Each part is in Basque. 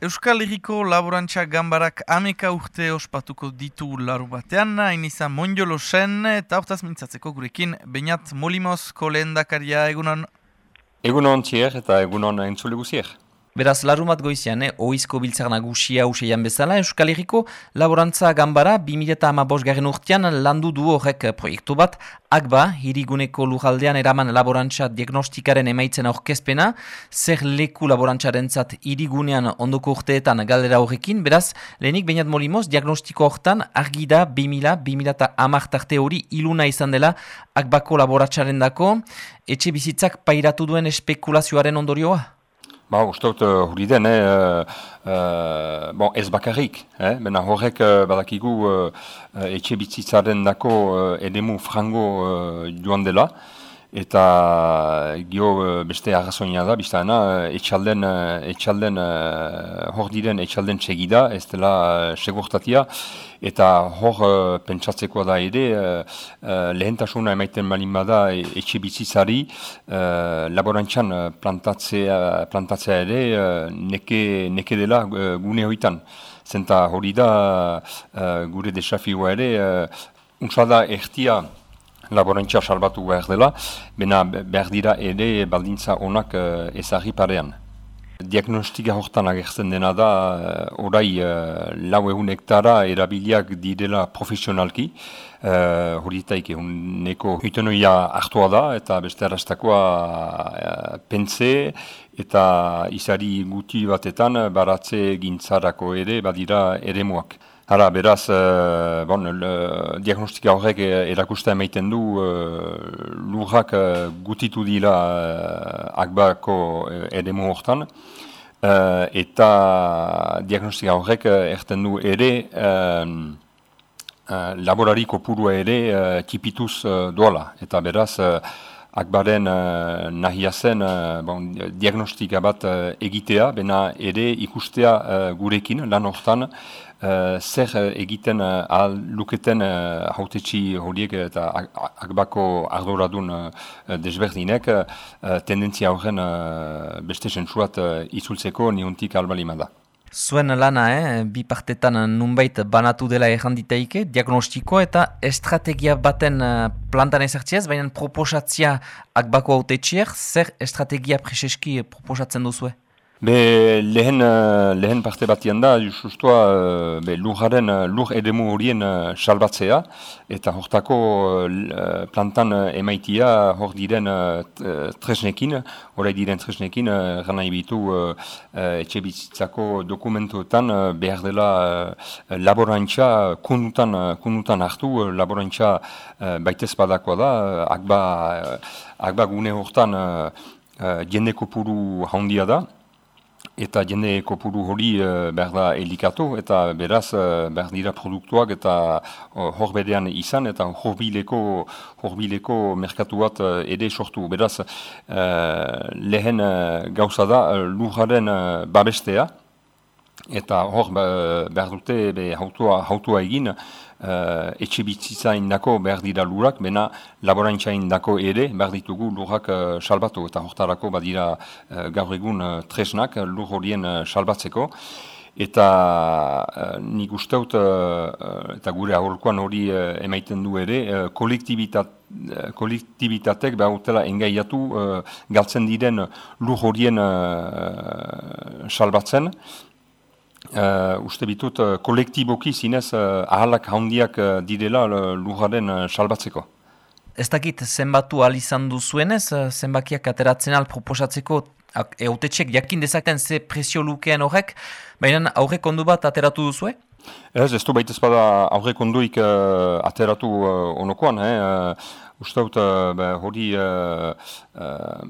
Euskal Herriko laborantza gambarak ameka urte ospatuko ditu laru batean, hain izan monjolo zen, eta hortaz mintzatzeko gurekin, bainat molimoz kolendakaria egunon? Egunon txier eta egunon entzule guzier. Beraz, larumat goizian, eh? oizko biltzak nagusia useian bezala, Euskal Herriko laborantza gambara 2008 garen urtean landu du horrek proiektu bat, Agba, hiriguneko lujaldean eraman laborantza diagnostikaren emaitzen aurkezpena, zer leku laborantzaren zat hirigunean ondoko urteetan galdera horrekin, beraz, lehenik bainat molimoz, diagnostiko horretan argi da 2000-2000 amartarte hori iluna izan dela Agbako laborantzaren dako, etxe bizitzak pairatu duen espekulazioaren ondorioa? Ba, uste dut uh, huri den, eh, uh, bon, ez bakarrik, eh? Bena horrek uh, badakigu uh, etxe bitzitzaren dako uh, edemu frango uh, joan dela, eta gio uh, beste arrazonia da, biztana, etxalden, etxalden uh, hor diren etxalden txegida, ez dela segurtatia, eta hor pentsatzekoa da ere, lehentasuna emaiten malin bada etxe bizitzari, laborantzan plantatzea, plantatzea ere neke, neke dela gune horietan. Zenta hori da gure desafioa ere, untsa da ertia laborantza salbatu behar dela, bena behar dira ere baldintza onak uh, ezagri parean. Diagnostika hortan agertzen dena da, uh, orai uh, lau egun hektara erabiliak direla profesionalki, uh, horietaik egun neko hitenoia hartua da, eta beste arrastakoa uh, pentze, eta izari guti batetan baratze gintzarako ere badira ere muak. Hala, beraz, uh, bon, le, diagnostika horrek erakusta emaiten du uh, lurrak uh, gutitu dira uh, akbako edemu hortan. Uh, eta diagnostika horrek erten du ere uh, uh, laborari kopurua ere uh, kipituz uh, doala. Eta beraz, uh, akbaren uh, nahia zen uh, bon, diagnostika bat uh, egitea, bena ere ikustea uh, gurekin lan hortan, Uh, zer egiten uh, ahal luketen uh, hautetxi horiek eta akbako ardoradun uh, desberdinek uh, tendentzia horren uh, beste sentsuat uh, izultzeko nihuntik albalima da. Zuen lana, eh? bi partetan nunbait banatu dela erranditeike, diagnostiko eta estrategia baten plantan ezertziaz, baina proposatzia akbako hautetxiek, zer estrategia preseski proposatzen duzue? Be, lehen, uh, lehen parte batian da, justua uh, be, lujaren, uh, luj edemu horien salbatzea, eta hortako plantan emaitia hor diren tresnekin, horai diren tresnekin, gana ibitu etxe bizitzako dokumentuetan behar dela laborantza kundutan, kundutan hartu, laborantza baitez badakoa da, akba, akba gune hortan jende kopuru handia da, eta jende kopuru hori uh, behar da elikatu, eta beraz uh, behar dira produktuak eta uh, horbedean izan, eta horbileko, horbileko merkatu bat ere sortu. Beraz, uh, lehen gauza da uh, babestea, eta hor behar dute be, hautua, hautua egin, uh, etxe bitzitza indako behar dira lurak, bena laborantza indako ere behar ditugu lurrak uh, salbatu, eta hortarako badira uh, gaur egun uh, tresnak lur horien uh, salbatzeko. Eta uh, nik usteut, uh, eta gure aholkoan hori uh, emaiten du ere, uh, kolektibitat, uh, kolektibitatek behar engaiatu uh, galtzen diren lur horien uh, salbatzen. Uste bitut, uh, kolektiboki zinez uh, ahalak handiak uh, direla uh, lujaren uh, salbatzeko. Ez dakit zenbatu izan duzuenez, zenbakiak ateratzen al proposatzeko eutetxek jakin dezaten ze presio lukeen horrek, baina aurrek ondu bat ateratu duzue? Ez, ez du baita ezpada aurrek onduik uh, ateratu uh, onokoan, eh? Uste dut, uh, hori uh, uh,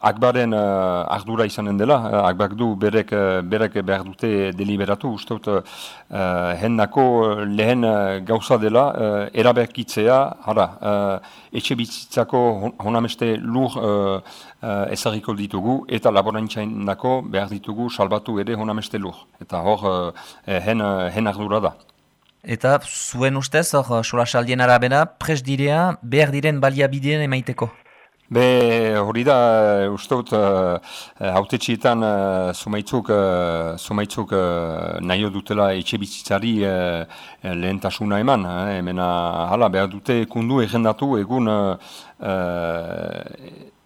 akbaren uh, ardura izanen dela, uh, akbak du berek, uh, berek behar dute deliberatu, uste dut, uh, hennako lehen gauza dela, uh, eraberkitzea, hara, uh, etxe bizitzako honameste lur uh, uh, ezagiko ditugu, eta laborantzain nako behar ditugu salbatu ere honameste lur. Eta hor, uh, hen, hen ardura da. Eta zuen ustez, hor, sola saldien arabera, pres direa, behar diren baliabideen emaiteko? Be hori da, uste dut, uh, haute txietan uh, sumaitzuk, uh, sumaitzuk uh, nahi dutela etxe bizitzari uh, lehentasuna eman. Eh? Hemen hala, behar dute kundu egendatu egun uh,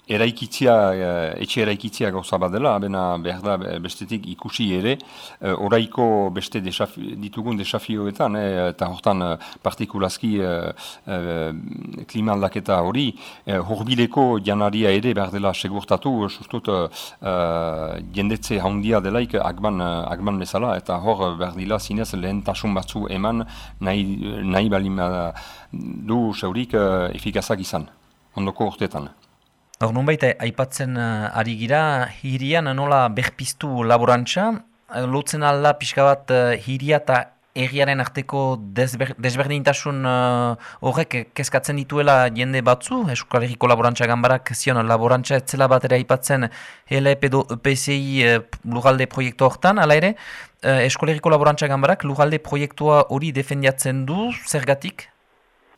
eraikitzia, uh, etxe eraikitzia gauza bat dela, bena behar da bestetik ikusi ere, uh, oraiko beste desafi, ditugun desafioetan, eh, eta hortan uh, partikulazki uh, uh, klima aldaketa hori, uh, horbileko janaria ere behar dela segurtatu, sustut uh, jendetze handia delaik agban, uh, agban bezala, eta hor behar dila zinez lehentasun batzu eman nahi, nahi balima du zeurik uh, efikazak izan, ondoko urteetan. Hor nunbait, aipatzen uh, ari gira, hirian nola behpiztu laborantza, uh, lotzen alda pixka bat uh, hiria eta erriaren arteko desberdintasun horrek kezkatzen dituela jende batzu, Euskal laborantza gambarak zion laborantza etzela bat ere aipatzen LEP edo PSI uh, lugalde proiektu hortan, ala ere, uh, Euskal laborantza gambarak lugalde proiektua hori defendiatzen du, zergatik?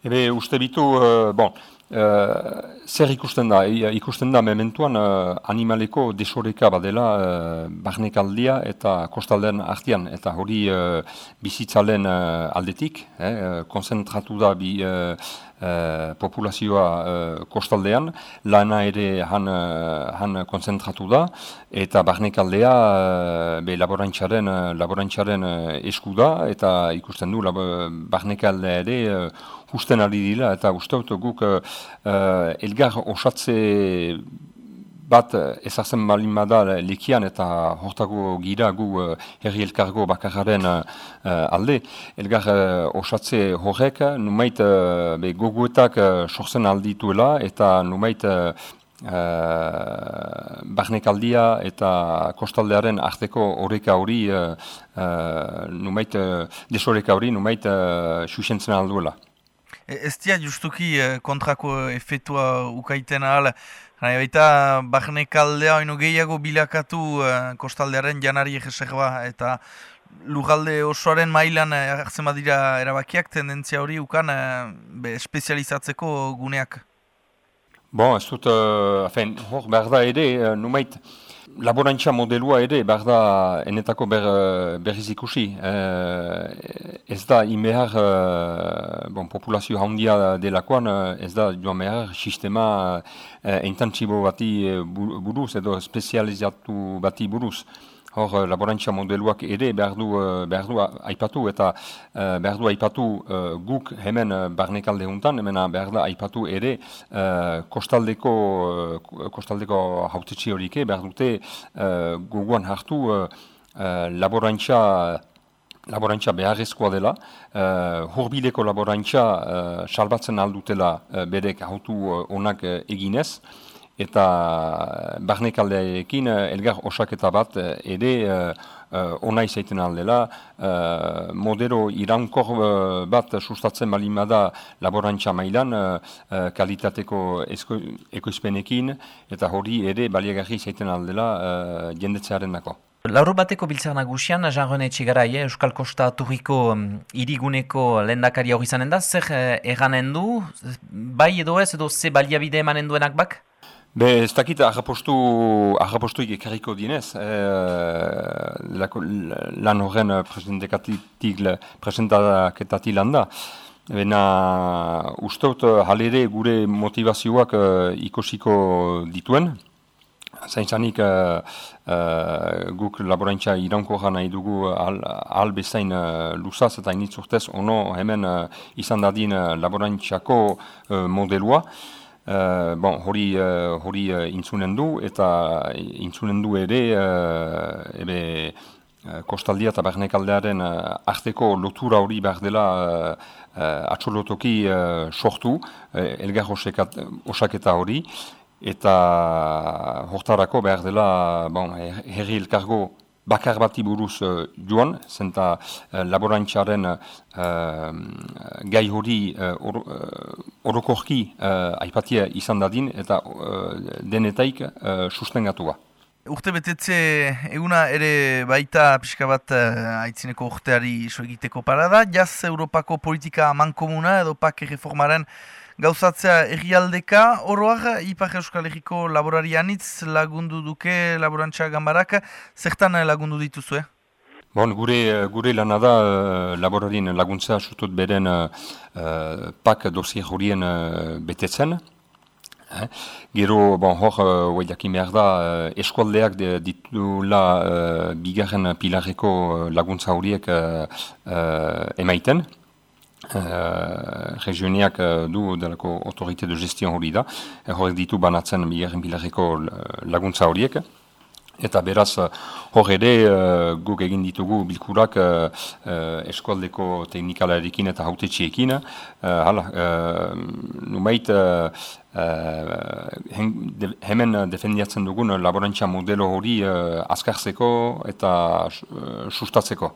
Ebe, uste bitu, uh, bon, Uh, zer ikusten da? ikusten da mementuan uh, animaleko desoreka badela uh, barnekaldia eta kostaldean artian. Eta hori uh, bizitzalen uh, aldetik, eh, konzentratu da bi, uh, uh, populazioa uh, kostaldean, lana ere han, han konzentratu da, eta barnekaldea uh, be laborantxaren uh, esku da, eta ikusten du barnekaldea ere uh, husten ari dira, eta uste guk uh, elgar osatze bat ezartzen balin bada lekian eta hortako gira gu uh, herri elkargo bakararen uh, alde. Elgar uh, osatze horrek numait uh, be goguetak uh, sortzen aldituela eta numait uh, Uh, barnekaldia eta kostaldearen arteko horreka hori uh, uh, numait, uh, desoreka hori numait uh, susentzen alduela. E, ez dia justuki eh, kontrako efetua ukaiten ahal, Baina baita, bahne kaldea oinu gehiago bilakatu uh, kostaldearen janari egesek eta lugalde osoaren mailan hartzen badira erabakiak, tendentzia hori ukan be, espezializatzeko guneak. Bon, ez dut, uh, afen, hor, behar da ere, uh, numait, laborantza modelua ere, behar da, enetako ber, berriz ikusi. Eh, ez da, inbehar, eh, bon, populazio handia delakoan, eh, ez da, joan behar, sistema eh, entantsibo bati buruz, edo spezializatu bati buruz hor eh, laborantza modeluak ere behar du, eh, behar du aipatu eta behar du aipatu guk hemen barnekalde hontan, hemen behar da aipatu ere kostaldeko, kostaldeko hautetxe horike behar dute guguan hartu laborantza laborantza beharrezkoa dela, uh, horbileko laborantza uh, salbatzen aldutela uh, berek hautu uh, onak uh, eginez, eta barnekaldeekin eh, elgar osaketa bat eh, ere uh, ona izaiten aldela, uh, modero irankor bat sustatzen balimada laborantza mailan uh, kalitateko ekoizpenekin eta hori ere baliagarri izaiten aldela uh, jendetzearen dako. Lauro bateko biltzak nagusian, Jean-René Txigarai, eh, Euskal Kosta Turriko um, iriguneko lendakari hori zanen da, zer eh, eganen du, bai edo ez, edo ze baliabide emanen duenak bak? Be, ez dakit agapostu, agapostuik ekarriko dinez, e, lan horren presentaketati landa. Bena, usteut, halere gure motivazioak uh, ikosiko dituen. Zaintzanik, uh, uh, guk laborantza iranko nahi dugu al, al bezain uh, lusaz eta initzurtez ono hemen uh, izan dadin uh, laborantzako uh, modelua. Uh, bon, hori uh, hori uh, intzunen du eta intzunen du ere uh, ebe, uh, kostaldia eta barnekaldearen uh, arteko lotura hori behar dela uh, uh, atxolotoki uh, sortu, uh, elgar osaketa hori, eta hortarako behar dela bon, herri elkargo bakar bati buruz uh, joan, zenta uh, laborantxaren uh, gai hori uh, orokorki uh, aipatia izan dadin eta uh, denetaik uh, sustengatua. Urte betetze eguna ere baita pixka bat aitzineko urteari iso egiteko parada, jaz Europako politika aman komuna edo pak reformaren gauzatzea errialdeka, oroak Ipar Euskal Herriko laborarianitz lagundu duke laborantza gambarak, zertan lagundu dituzue? Bon, gure, gure lana da uh, laborarien laguntza sutut beren uh, pak dosi horien uh, betetzen. Eh? Gero, bon, hor, uh, jakin behar da, uh, eskualdeak ditula uh, bigarren pilarreko laguntza horiek uh, uh, emaiten. Uh, regioniak uh, du delako autorite de gestion hori da. Horrek ditu banatzen bigarren pilarreko laguntza horiek. Eta beraz, eh, hor ere, uh, guk egin ditugu bilkurak uh, uh, eskualdeko teknikalarekin eta haute txiekin. Uh, hala, uh, numait, uh, uh, hemen defendiatzen dugun laborantza modelo hori uh, azkarzeko eta uh, sustatzeko.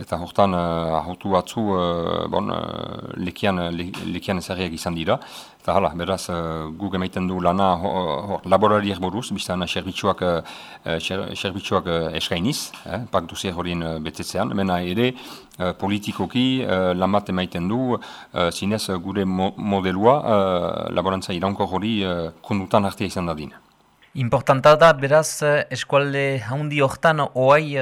Eta hortan, uh, batzu, uh, bon, uh, lekian, le, lekian ezarriak izan dira. Eta hala, beraz, uh, guk emaiten du lana hor, laborariak boruz, biztan serbitxuak, uh, uh, eskainiz, eh, pak duziak horien uh, betetzean. Mena ere, politikoki uh, lan bat emaiten du, zinez gure mo modelua uh, laborantza iraunko hori uh, hartia izan dadin. Importanta da, beraz, eskualde handi hortan, oai,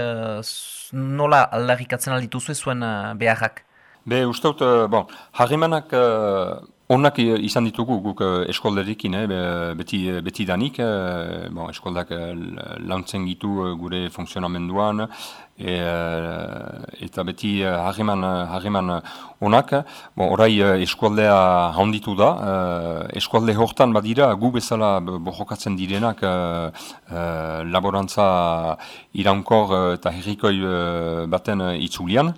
nola aldarrikatzen aldituzu zuen uh, beharrak? Be, usteut, bon, harremanak uh, onak izan ditugu guk uh, eskolderekin, eh, beti, beti danik, uh, bon, eskoldak launtzen gitu gure funtzionamenduan, e, eta beti harreman, onak. Bon, orai eskualdea handitu da, uh, eskualde hortan badira gu bezala bojokatzen direnak uh, laborantza iraunkor eta herrikoi baten itzulian.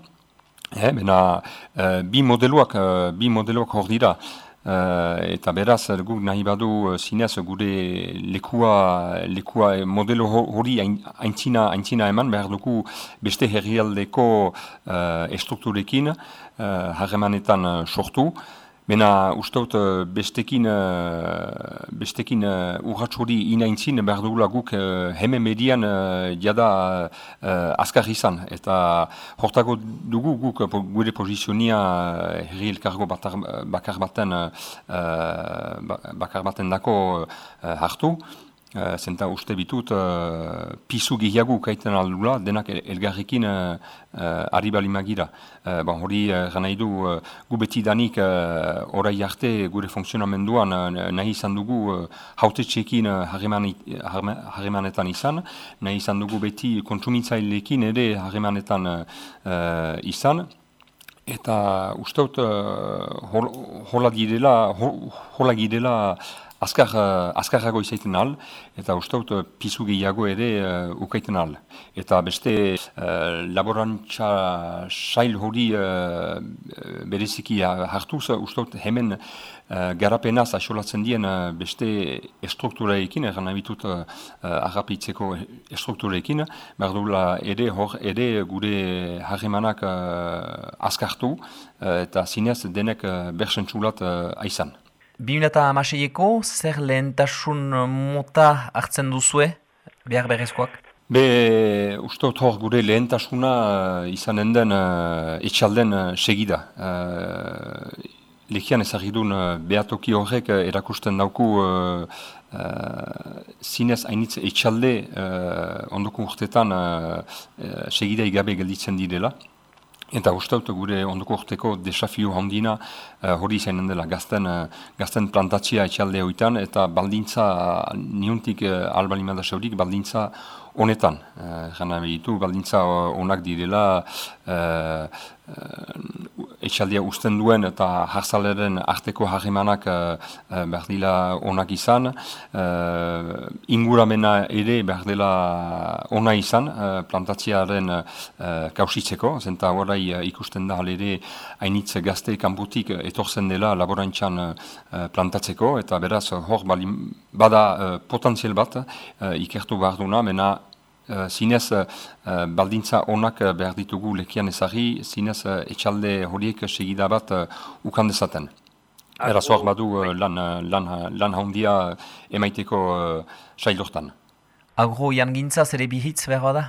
Eh, bena, uh, bi modeluak, uh, bi modeluak hor dira. Uh, eta beraz, guk nahi badu zinez gure lekua, lekua modelo hori aintzina, aintzina eman, behar dugu beste herrialdeko uh, estrukturekin uh, harremanetan sortu. Usteut eh, bestekin, uh, bestekin uh, urratxori inaintzin behar dugula guk hemen median jada azkar izan. Eta hortako dugu guk gure pozizionia uh, herri elkargo bakar baten, uh, bakar baten dako hartu. Uh, zenta uste bitut, uh, pisu gehiago kaiten aldula, denak elgarrekin uh, uh, ari. Uh, bon, hori uh, gana idu, uh, gu beti danik uh, orai arte gure funtzionamenduan uh, nahi izan dugu uh, haute txekin uh, harremanetan izan, nahi izan dugu beti kontsumitzailekin ere harremanetan uh, izan, eta usteut uh, hola girela, hola girela azkar, uh, azkarrago izaiten al, eta usteut uh, pizu gehiago ere uh, ukaiten al. Eta beste uh, laborantza sail hori uh, bereziki hartuz, usteut hemen uh, garapenaz asolatzen dien uh, beste estruktureekin, egan nabitut uh, agapitzeko estruktureekin, behar ere hor ere gure harremanak uh, azkartu, uh, eta zinez denek uh, bersentzulat uh, aizan. 2008ko zer lehentasun mota hartzen duzue, behar berezkoak? Be, uste hor gure lehentasuna uh, izanen den uh, etxalden uh, segida. Uh, Lekian ezagidun uh, behatoki horrek erakusten dauku uh, uh, zinez hainitz etxalde uh, ondoko urtetan uh, segida igabe gelditzen direla. Eta ustaut gure ondoko urteko desafio handina uh, hori izanen dela gazten, uh, gazten plantatzia etxalde hoitan eta baldintza niuntik uh, albalimada saurik baldintza honetan. Uh, behitu baldintza onak direla uh, etxaldia usten duen eta jarzaleren arteko harremanak uh, behar dila onak izan. Uh, inguramena ere behar dela ona izan uh, plantatziaren uh, kausitzeko. Zenta horai ikusten da ere hainitz gazte kanputik etorzen dela laborantzan uh, plantatzeko. Eta beraz hor bali, bada uh, potentzial bat uh, ikertu behar duna, mena zinez uh, baldintza onak behar ditugu lekian ezari, zinez etxalde horiek segida bat ukan dezaten. Erazoak badu lan, lan, lan haundia emaiteko sailortan. Agro jangintza zere bihitz behar da?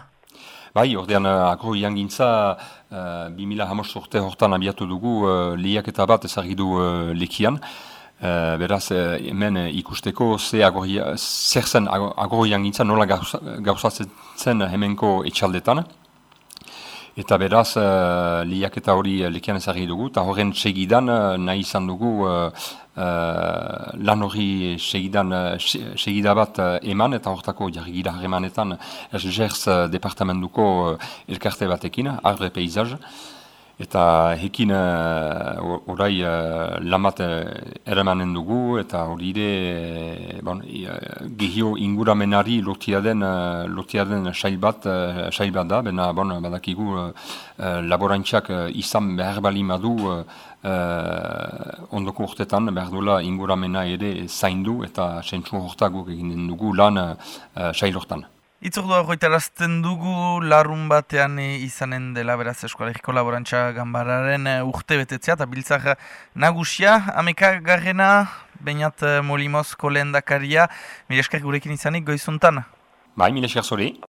Bai, ordean agro jangintza uh, 2000 hamaz urte hortan abiatu dugu uh, lehiak eta bat ezagidu uh, lekian. Beraz, hemen ikusteko ze agoria, zer zen agorian gintzen nola gauzatzen zen hemenko etxaldetan. Eta beraz, uh, liak eta hori lekian ezagri dugu, eta horren segidan nahi izan dugu Uh, lan hori segidan, segida bat eman eta hortako jarri gira harremanetan SGERS departamentuko elkarte batekin, arbre peizaz. Eta hekin uh, orai uh, lamat eramanen dugu eta hori ere bon, gehio inguramenari lotia den, uh, den sail bat, uh, sail bat da, bena bon, badakigu uh, laborantxak uh, izan behar bali madu uh, ondoko urtetan behar duela inguramena ere zaindu eta sentsu hortaguk eginen dugu lan uh, sail hortan. Itzordua goitarazten dugu larun batean izanen dela beraz eskualegiko laborantza gambararen urte betetzea eta biltzak nagusia. Ameka garrena, bainat molimoz kolendakaria, mire esker gurekin izanik goizuntan? Bai, mire esker zori.